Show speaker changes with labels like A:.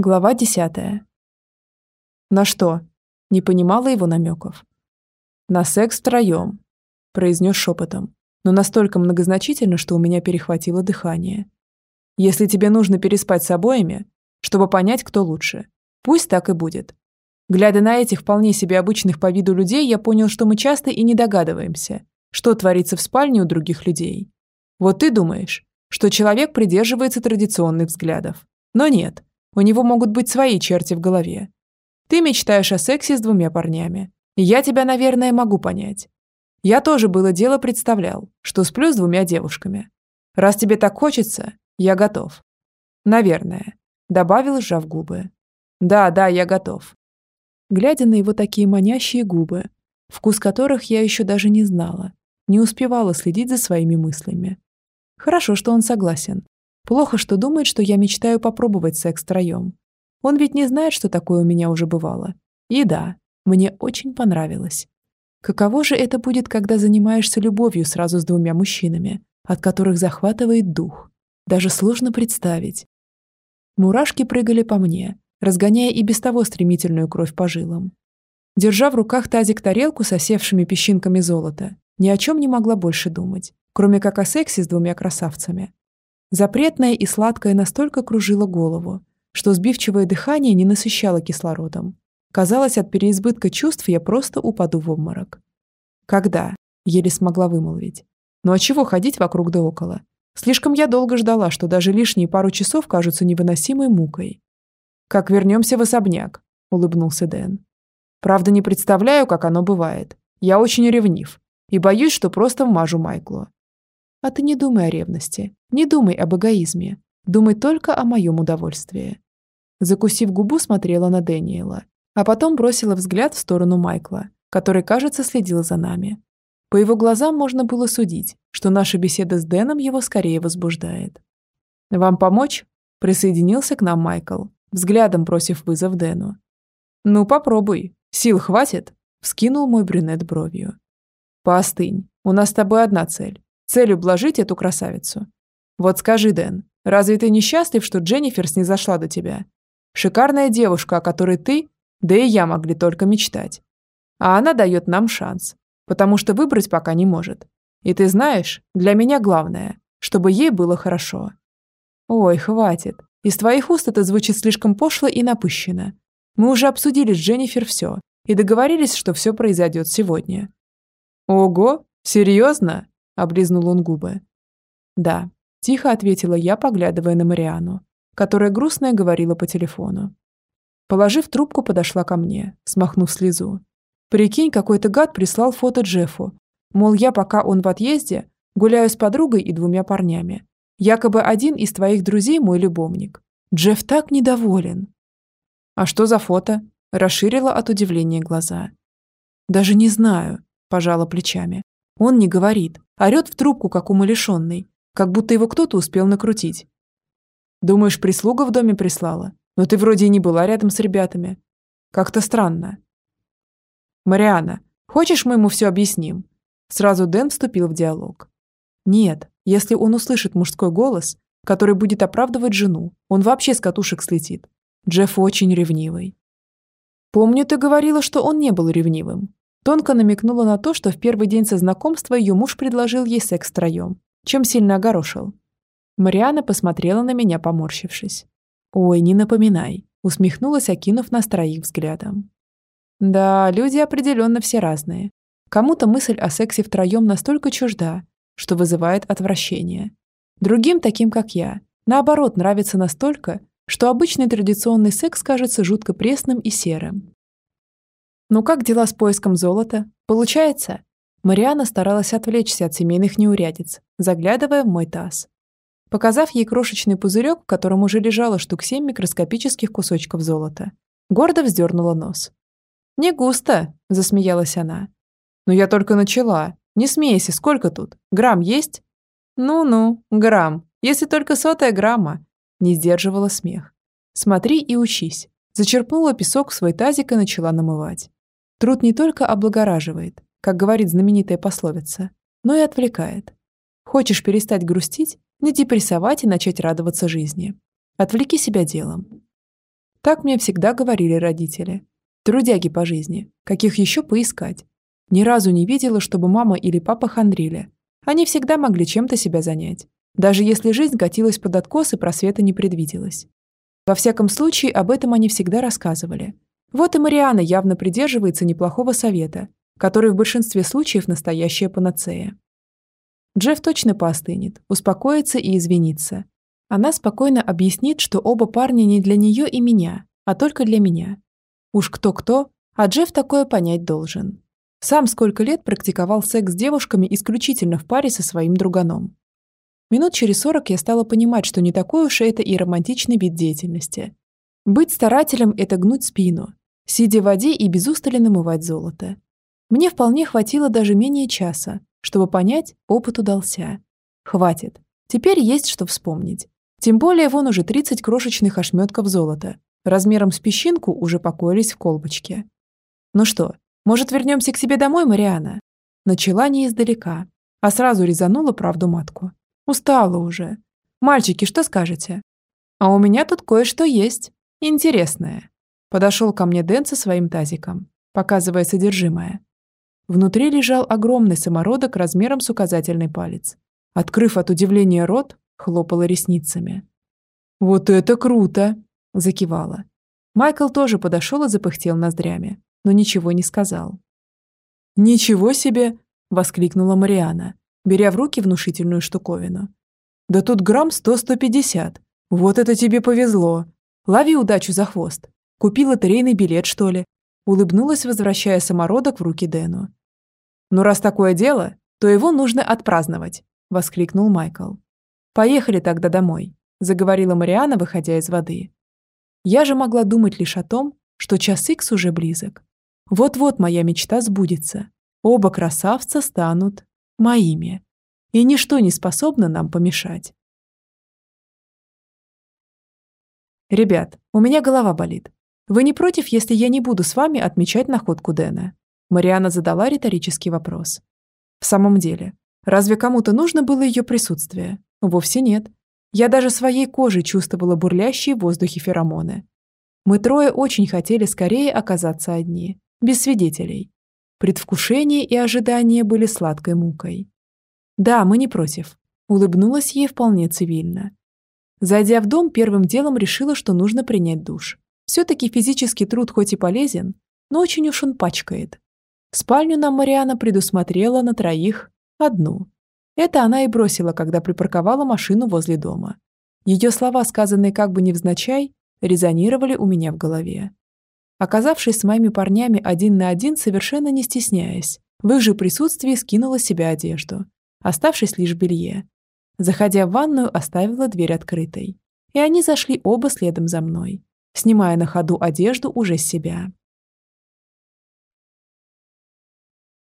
A: Глава десятая. «На что?» – не понимала его намеков. «На секс втроем», – произнес шепотом, но настолько многозначительно, что у меня перехватило дыхание. «Если тебе нужно переспать с обоими, чтобы понять, кто лучше, пусть так и будет. Глядя на этих вполне себе обычных по виду людей, я понял, что мы часто и не догадываемся, что творится в спальне у других людей. Вот ты думаешь, что человек придерживается традиционных взглядов. Но нет, у него могут быть свои черти в голове. Ты мечтаешь о сексе с двумя парнями. И я тебя, наверное, могу понять. Я тоже было дело представлял, что сплю с двумя девушками. Раз тебе так хочется, я готов. Наверное. Добавил, сжав губы. Да, да, я готов. Глядя на его такие манящие губы, вкус которых я еще даже не знала, не успевала следить за своими мыслями. Хорошо, что он согласен. Плохо, что думает, что я мечтаю попробовать секс втроем. Он ведь не знает, что такое у меня уже бывало. И да, мне очень понравилось. Каково же это будет, когда занимаешься любовью сразу с двумя мужчинами, от которых захватывает дух? Даже сложно представить. Мурашки прыгали по мне, разгоняя и без того стремительную кровь по жилам. Держа в руках тазик-тарелку с осевшими песчинками золота, ни о чем не могла больше думать, кроме как о сексе с двумя красавцами. Запретное и сладкое настолько кружило голову, что сбивчивое дыхание не насыщало кислородом. Казалось, от переизбытка чувств я просто упаду в обморок. «Когда?» – еле смогла вымолвить. «Ну а чего ходить вокруг да около? Слишком я долго ждала, что даже лишние пару часов кажутся невыносимой мукой». «Как вернемся в особняк», – улыбнулся Дэн. «Правда, не представляю, как оно бывает. Я очень ревнив и боюсь, что просто вмажу Майклу. А ты не думай о ревности, не думай об эгоизме, думай только о моем удовольствии. Закусив губу, смотрела на Дэниела, а потом бросила взгляд в сторону Майкла, который, кажется, следил за нами. По его глазам можно было судить, что наша беседа с Дэном его скорее возбуждает. «Вам помочь?» – присоединился к нам Майкл, взглядом бросив вызов Дэну. «Ну, попробуй. Сил хватит?» – вскинул мой брюнет бровью. «Поостынь. У нас с тобой одна цель целью блажить эту красавицу. Вот скажи, Дэн, разве ты не счастлив, что Дженнифер снизошла до тебя? Шикарная девушка, о которой ты, да и я могли только мечтать. А она дает нам шанс, потому что выбрать пока не может. И ты знаешь, для меня главное, чтобы ей было хорошо. Ой, хватит. Из твоих уст это звучит слишком пошло и напыщенно. Мы уже обсудили с Дженнифер все и договорились, что все произойдет сегодня. Ого, серьезно? Облизнул он губы. «Да», – тихо ответила я, поглядывая на Мариану, которая грустная говорила по телефону. Положив трубку, подошла ко мне, смахнув слезу. Прикинь, какой-то гад прислал фото Джеффу. Мол, я, пока он в отъезде, гуляю с подругой и двумя парнями. Якобы один из твоих друзей мой любовник. Джефф так недоволен. А что за фото? Расширила от удивления глаза. Даже не знаю, пожала плечами. Он не говорит, орет в трубку, как умалишенный, как будто его кто-то успел накрутить. Думаешь, прислуга в доме прислала? Но ты вроде и не была рядом с ребятами. Как-то странно. Мариана, хочешь, мы ему все объясним? Сразу Дэн вступил в диалог. Нет, если он услышит мужской голос, который будет оправдывать жену, он вообще с катушек слетит. Джефф очень ревнивый. Помню, ты говорила, что он не был ревнивым. Тонко намекнула на то, что в первый день со знакомства ее муж предложил ей секс втроем, чем сильно огорошил. Мариана посмотрела на меня, поморщившись. «Ой, не напоминай», — усмехнулась, окинув нас троих взглядом. «Да, люди определенно все разные. Кому-то мысль о сексе втроем настолько чужда, что вызывает отвращение. Другим, таким как я, наоборот, нравится настолько, что обычный традиционный секс кажется жутко пресным и серым. «Ну как дела с поиском золота? Получается?» Мариана старалась отвлечься от семейных неурядиц, заглядывая в мой таз. Показав ей крошечный пузырек, в котором уже лежало штук семь микроскопических кусочков золота, гордо вздернула нос. «Не густо», – засмеялась она. «Но я только начала. Не смейся, сколько тут? Грамм есть?» «Ну-ну, грамм, если только сотая грамма», – не сдерживала смех. «Смотри и учись». Зачерпнула песок в свой тазик и начала намывать. Труд не только облагораживает, как говорит знаменитая пословица, но и отвлекает. Хочешь перестать грустить, не депрессовать и начать радоваться жизни. Отвлеки себя делом. Так мне всегда говорили родители. Трудяги по жизни, каких еще поискать. Ни разу не видела, чтобы мама или папа хандрили. Они всегда могли чем-то себя занять. Даже если жизнь катилась под откос и просвета не предвиделось. Во всяком случае, об этом они всегда рассказывали. Вот и Мариана явно придерживается неплохого совета, который в большинстве случаев настоящая панацея. Джефф точно поостынет, успокоится и извинится. Она спокойно объяснит, что оба парня не для нее и меня, а только для меня. Уж кто-кто, а Джефф такое понять должен. Сам сколько лет практиковал секс с девушками исключительно в паре со своим друганом. Минут через сорок я стала понимать, что не такой уж это и романтичный вид деятельности. Быть старателем – это гнуть спину, сидя в воде и без устали намывать золото. Мне вполне хватило даже менее часа, чтобы понять, опыт удался. Хватит. Теперь есть что вспомнить. Тем более вон уже 30 крошечных ошметков золота, размером с песчинку, уже покоились в колбочке. Ну что, может, вернемся к себе домой, Мариана? Начала не издалека, а сразу резанула правду матку. Устала уже. Мальчики, что скажете? А у меня тут кое-что есть. Интересное. Подошел ко мне Дэн со своим тазиком, показывая содержимое. Внутри лежал огромный самородок размером с указательный палец. Открыв от удивления рот, хлопала ресницами. «Вот это круто!» – закивала. Майкл тоже подошел и запыхтел ноздрями, но ничего не сказал. «Ничего себе!» – воскликнула Мариана, беря в руки внушительную штуковину. «Да тут грамм сто-сто пятьдесят. Вот это тебе повезло! Лови удачу за хвост! Купи лотерейный билет, что ли?» Улыбнулась, возвращая самородок в руки Дэну. «Ну, раз такое дело, то его нужно отпраздновать», – воскликнул Майкл. «Поехали тогда домой», – заговорила Мариана, выходя из воды. Я же могла думать лишь о том, что час икс уже близок. Вот-вот моя мечта сбудется. Оба красавца станут моими. И ничто не способно нам помешать. «Ребят, у меня голова болит. Вы не против, если я не буду с вами отмечать находку Дэна?» Мариана задала риторический вопрос. В самом деле, разве кому-то нужно было ее присутствие? Вовсе нет. Я даже своей кожей чувствовала бурлящие в воздухе феромоны. Мы трое очень хотели скорее оказаться одни, без свидетелей. Предвкушение и ожидание были сладкой мукой. «Да, мы не против», – улыбнулась ей вполне цивильно. Зайдя в дом, первым делом решила, что нужно принять душ. Все-таки физический труд хоть и полезен, но очень уж он пачкает. Спальню нам Мариана предусмотрела на троих одну. Это она и бросила, когда припарковала машину возле дома. Ее слова, сказанные как бы невзначай, резонировали у меня в голове. Оказавшись с моими парнями один на один, совершенно не стесняясь, в их же присутствии скинула себе одежду, оставшись лишь белье. Заходя в ванную, оставила дверь открытой. И они зашли оба следом за мной, снимая на ходу одежду уже с себя.